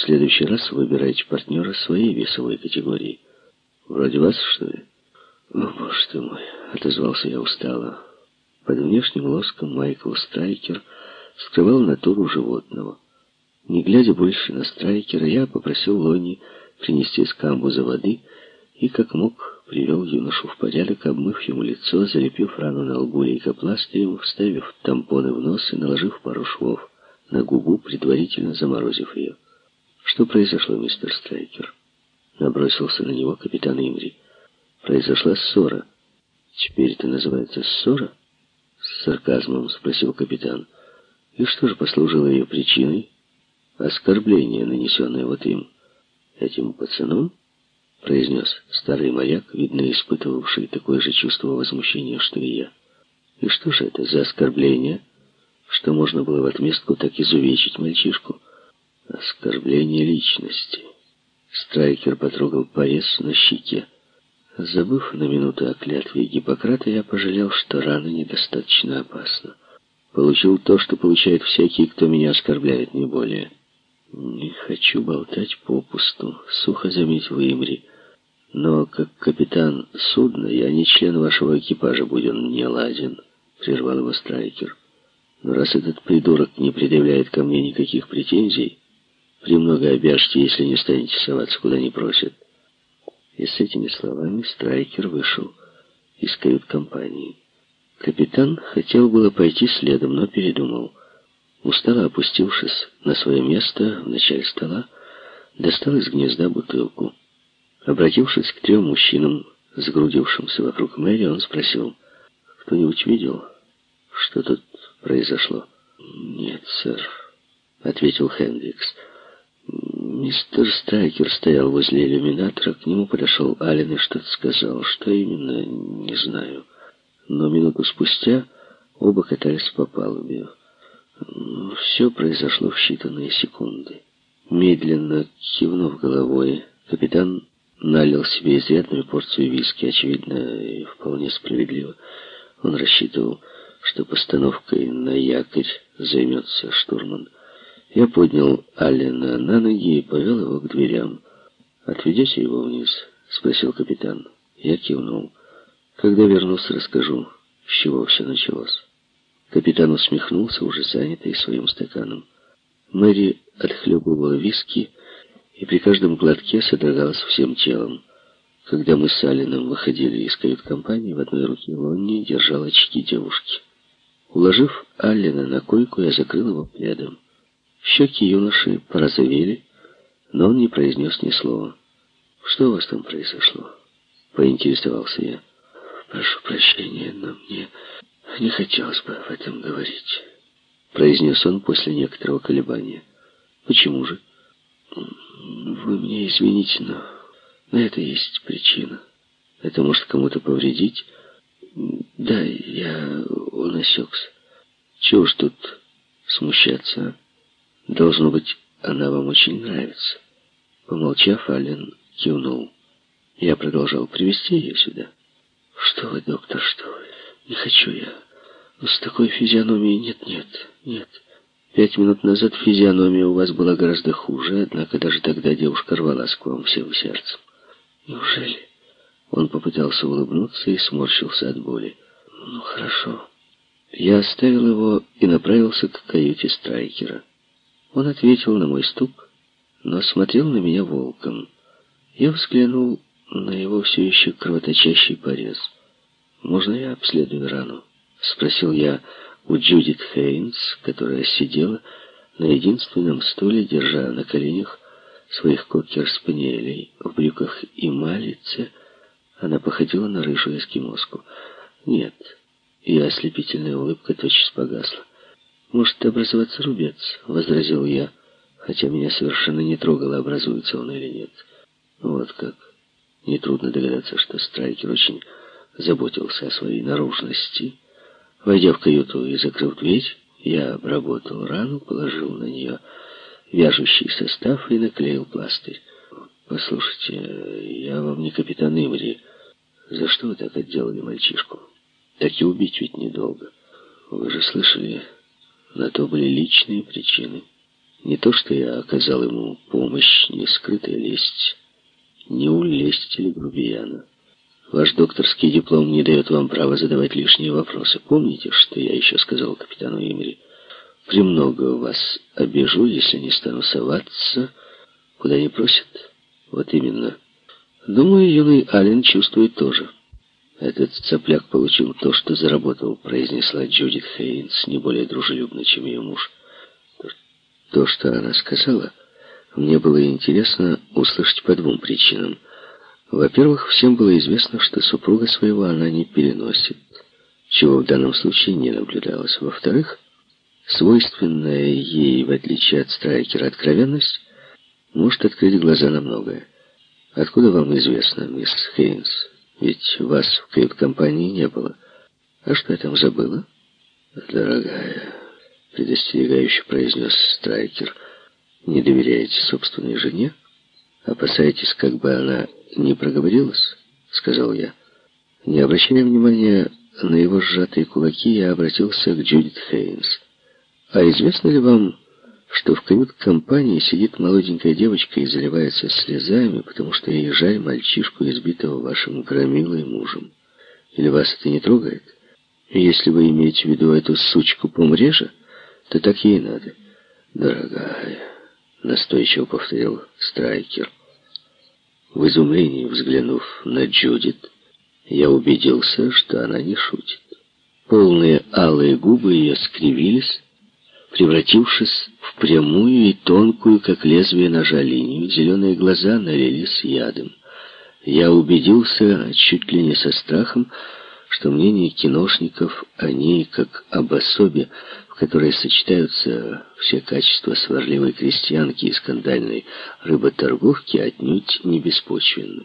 В следующий раз выбирайте партнера своей весовой категории. Вроде вас, что ли? О, боже ты мой, отозвался я устало. Под внешним лоском Майкл Страйкер скрывал натуру животного. Не глядя больше на Страйкера, я попросил Лони принести с камбуза воды и, как мог, привел юношу в порядок, обмыв ему лицо, залепив рану на лбу лейкопластырем, вставив тампоны в нос и наложив пару швов на губу, предварительно заморозив ее. «Что произошло, мистер Страйкер?» Набросился на него капитан Имри. «Произошла ссора. Теперь это называется ссора?» С сарказмом спросил капитан. «И что же послужило ее причиной?» «Оскорбление, нанесенное вот им, этим пацаном?» произнес старый моряк, видно испытывавший такое же чувство возмущения, что и я. «И что же это за оскорбление, что можно было в отместку так изувечить мальчишку?» Оскорбление личности. Страйкер потрогал порез на щеке. Забыв на минуту о клятве Гиппократа, я пожалел, что рана недостаточно опасна. Получил то, что получает всякий, кто меня оскорбляет, не более. Не хочу болтать попусту, сухо заметил Имри. Но как капитан судна я не член вашего экипажа, будь он не ладен, прервал его Страйкер. Но раз этот придурок не предъявляет ко мне никаких претензий, Премного обяжете, если не станете соваться, куда не просят. И с этими словами Страйкер вышел из кают-компании. Капитан хотел было пойти следом, но передумал. Устало опустившись на свое место в начале стола, достал из гнезда бутылку. Обратившись к трем мужчинам, сгрудившимся вокруг Мэри, он спросил, «Кто-нибудь видел, что тут произошло?» «Нет, сэр», — ответил Хендрикс. Мистер Страйкер стоял возле иллюминатора, к нему подошел Аллен и что-то сказал. Что именно, не знаю. Но минуту спустя оба катались по палубе. Все произошло в считанные секунды. Медленно кивнув головой, капитан налил себе изрядную порцию виски, очевидно, и вполне справедливо. Он рассчитывал, что постановкой на якорь займется штурман. Я поднял Аллена на ноги и повел его к дверям. «Отведете его вниз?» — спросил капитан. Я кивнул. «Когда вернусь, расскажу, с чего все началось». Капитан усмехнулся, уже занятый своим стаканом. Мэри отхлебывала виски и при каждом глотке содрогалась всем телом. Когда мы с Алленом выходили из кают-компании, в одной руке Лонни держал очки девушки. Уложив Аллена на койку, я закрыл его пледом. Щеки юноши порозовели, но он не произнес ни слова. «Что у вас там произошло?» — поинтересовался я. «Прошу прощения, но мне не хотелось бы об этом говорить», — произнес он после некоторого колебания. «Почему же?» «Вы мне извините, но на это есть причина. Это может кому-то повредить?» «Да, я... он осекся. Чего ж тут смущаться, а?» Должно быть, она вам очень нравится. Помолчав, Аллен кивнул. Я продолжал привести ее сюда. Что вы, доктор, что вы? Не хочу я. С такой физиономией нет-нет, нет. Пять минут назад физиономия у вас была гораздо хуже, однако даже тогда девушка рвалась к вам всем сердцем. Неужели? Он попытался улыбнуться и сморщился от боли. Ну, хорошо. Я оставил его и направился к каюте Страйкера. Он ответил на мой стук, но смотрел на меня волком. Я взглянул на его все еще кровоточащий порез. «Можно я обследую рану?» — спросил я у Джудит Хейнс, которая сидела на единственном стуле, держа на коленях своих кокер-спаниелей в брюках и малице. Она походила на рыжую эскимоску. «Нет». Ее ослепительная улыбка тотчас погасла. «Может образоваться рубец», — возразил я, хотя меня совершенно не трогало, образуется он или нет. Вот как. Нетрудно догадаться, что Страйкер очень заботился о своей наружности. Войдя в каюту и закрыв дверь, я обработал рану, положил на нее вяжущий состав и наклеил пластырь. «Послушайте, я вам не капитан Имри. За что вы так отделали мальчишку? Так и убить ведь недолго. Вы же слышали, на то были личные причины. Не то, что я оказал ему помощь, не скрытая лесть, не улесть или грубияна. Ваш докторский диплом не дает вам права задавать лишние вопросы. Помните, что я еще сказал капитану Имри? Премного вас обижу, если не стану соваться, куда не просят. Вот именно. Думаю, юный Аллен чувствует тоже. Этот цапляк получил то, что заработал, произнесла Джудит Хейнс, не более дружелюбно, чем ее муж. То, что она сказала, мне было интересно услышать по двум причинам. Во-первых, всем было известно, что супруга своего она не переносит, чего в данном случае не наблюдалось. Во-вторых, свойственная ей, в отличие от Страйкера, откровенность может открыть глаза на многое. Откуда вам известно, мисс Хейнс? Ведь вас в кают-компании не было. А что я там забыла? Дорогая предостерегающе произнес Страйкер. «Не доверяете собственной жене? Опасаетесь, как бы она не проговорилась?» — сказал я. Не обращая внимания на его сжатые кулаки, я обратился к Джудит Хейнс. «А известно ли вам, что в кают-компании сидит молоденькая девочка и заливается слезами, потому что ей жаль мальчишку, избитого вашим громилой мужем? Или вас это не трогает? Если вы имеете в виду эту сучку помрежа, да так ей надо. Дорогая, настойчиво повторил Страйкер. В изумлении взглянув на Джудит, я убедился, что она не шутит. Полные алые губы ее скривились, превратившись в прямую и тонкую, как лезвие ножа, линию. Зеленые глаза налились ядом. Я убедился, чуть ли не со страхом, что мнение киношников о ней, как об особе, которой сочетаются все качества сварливой крестьянки и скандальной рыботорговки, отнюдь не беспочвенны.